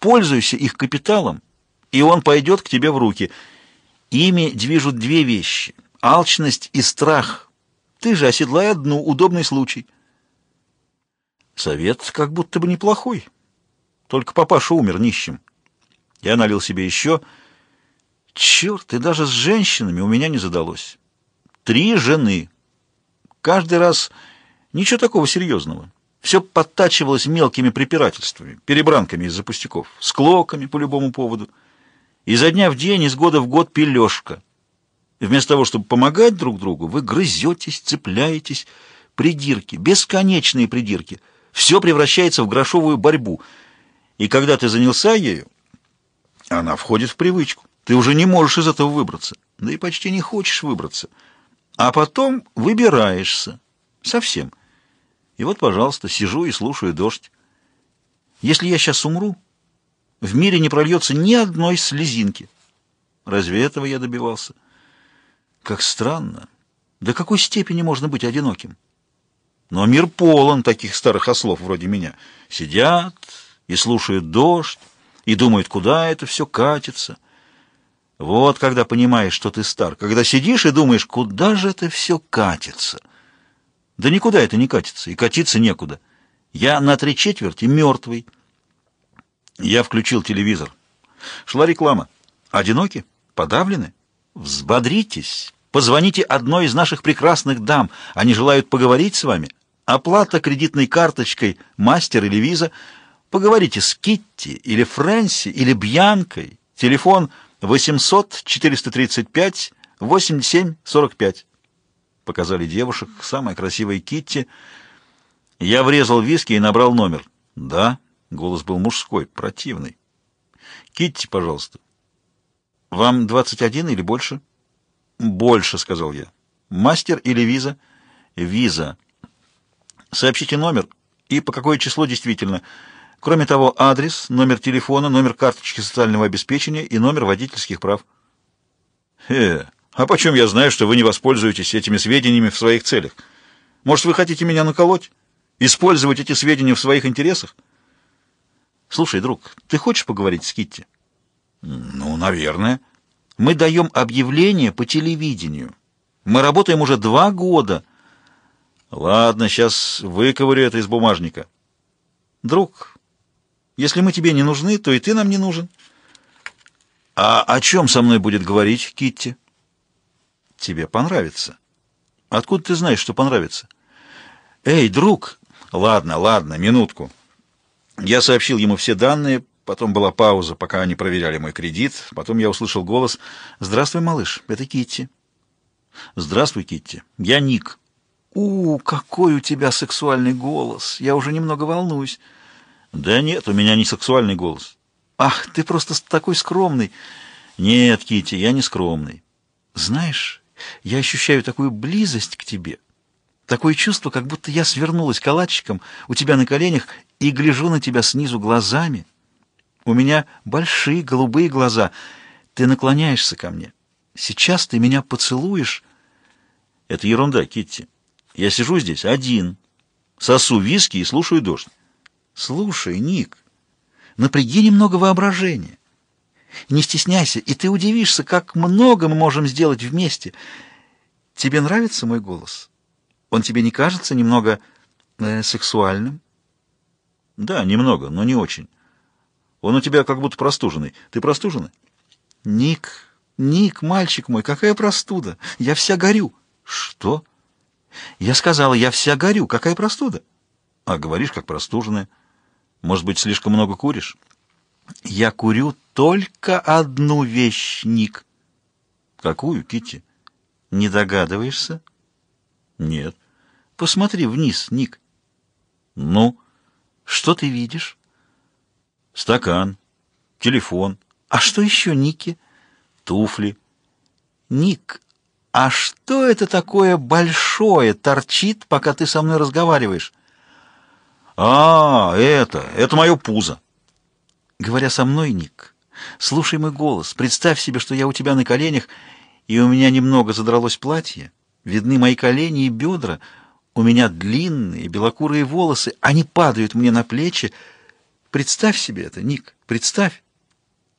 Пользуйся их капиталом, и он пойдет к тебе в руки. Ими движут две вещи — алчность и страх. Ты же оседлай одну, удобный случай. Совет как будто бы неплохой. Только папаша умер нищим. Я налил себе еще. Черт, и даже с женщинами у меня не задалось. Три жены. Каждый раз ничего такого серьезного. Все подтачивалось мелкими препирательствами, перебранками из-за пустяков, склоками по любому поводу. Изо дня в день, из года в год пележка. Вместо того, чтобы помогать друг другу, вы грызетесь, цепляетесь, придирки, бесконечные придирки. Все превращается в грошовую борьбу. И когда ты занялся ею, она входит в привычку. Ты уже не можешь из этого выбраться. Да и почти не хочешь выбраться. А потом выбираешься. Совсем. И вот, пожалуйста, сижу и слушаю дождь. Если я сейчас умру, в мире не прольется ни одной слезинки. Разве этого я добивался? Как странно. До какой степени можно быть одиноким? Но мир полон таких старых ослов вроде меня. Сидят и слушают дождь, и думают, куда это все катится. Вот когда понимаешь, что ты стар, когда сидишь и думаешь, куда же это все катится. Да никуда это не катится, и катиться некуда. Я на три четверти мертвый. Я включил телевизор. Шла реклама. Одиноки? Подавлены? Взбодритесь. Позвоните одной из наших прекрасных дам. Они желают поговорить с вами. Оплата кредитной карточкой «Мастер» или «Виза». Поговорите с Китти или Фрэнси или Бьянкой. Телефон 800-435-87-45 показали девушек, самая красивая Китти. Я врезал виски и набрал номер. «Да», — голос был мужской, противный. «Китти, пожалуйста». «Вам 21 или больше?» «Больше», — сказал я. «Мастер или виза?» «Виза». «Сообщите номер и по какое число действительно. Кроме того, адрес, номер телефона, номер карточки социального обеспечения и номер водительских прав». «Э, а почем я знаю, что вы не воспользуетесь этими сведениями в своих целях? Может, вы хотите меня наколоть? Использовать эти сведения в своих интересах? Слушай, друг, ты хочешь поговорить с Китти? Ну, наверное. Мы даем объявление по телевидению. Мы работаем уже два года. Ладно, сейчас выковырю это из бумажника. Друг, если мы тебе не нужны, то и ты нам не нужен. А о чем со мной будет говорить Китти? Тебе понравится. Откуда ты знаешь, что понравится? Эй, друг! Ладно, ладно, минутку. Я сообщил ему все данные, потом была пауза, пока они проверяли мой кредит, потом я услышал голос «Здравствуй, малыш, это Китти». «Здравствуй, Китти, я Ник». «У, какой у тебя сексуальный голос! Я уже немного волнуюсь». «Да нет, у меня не сексуальный голос». «Ах, ты просто такой скромный». «Нет, Китти, я не скромный». «Знаешь, я ощущаю такую близость к тебе, такое чувство, как будто я свернулась калачиком у тебя на коленях и гляжу на тебя снизу глазами. У меня большие голубые глаза. Ты наклоняешься ко мне. Сейчас ты меня поцелуешь. Это ерунда, Китти. Я сижу здесь один, сосу виски и слушаю дождь. Слушай, Ник, напряги немного воображения. Не стесняйся, и ты удивишься, как много мы можем сделать вместе. Тебе нравится мой голос? Он тебе не кажется немного э, сексуальным? Да, немного, но не очень. Он у тебя как будто простуженный. Ты простуженный? Ник, Ник, мальчик мой, какая простуда? Я вся горю. Что? Я сказала, я вся горю. Какая простуда? А говоришь, как простуженная. Может быть, слишком много куришь? Я курю только одну вещь, Ник. Какую, Китти? Не догадываешься? Нет. Посмотри вниз, Ник. Ну, что ты видишь? Стакан, телефон. А что еще, Ники? Туфли. Ник, а что это такое большое торчит, пока ты со мной разговариваешь? А, это, это мое пузо. Говоря со мной, Ник, слушай мой голос, представь себе, что я у тебя на коленях, и у меня немного задралось платье, видны мои колени и бедра, у меня длинные белокурые волосы, они падают мне на плечи. Представь себе это, Ник. Представь,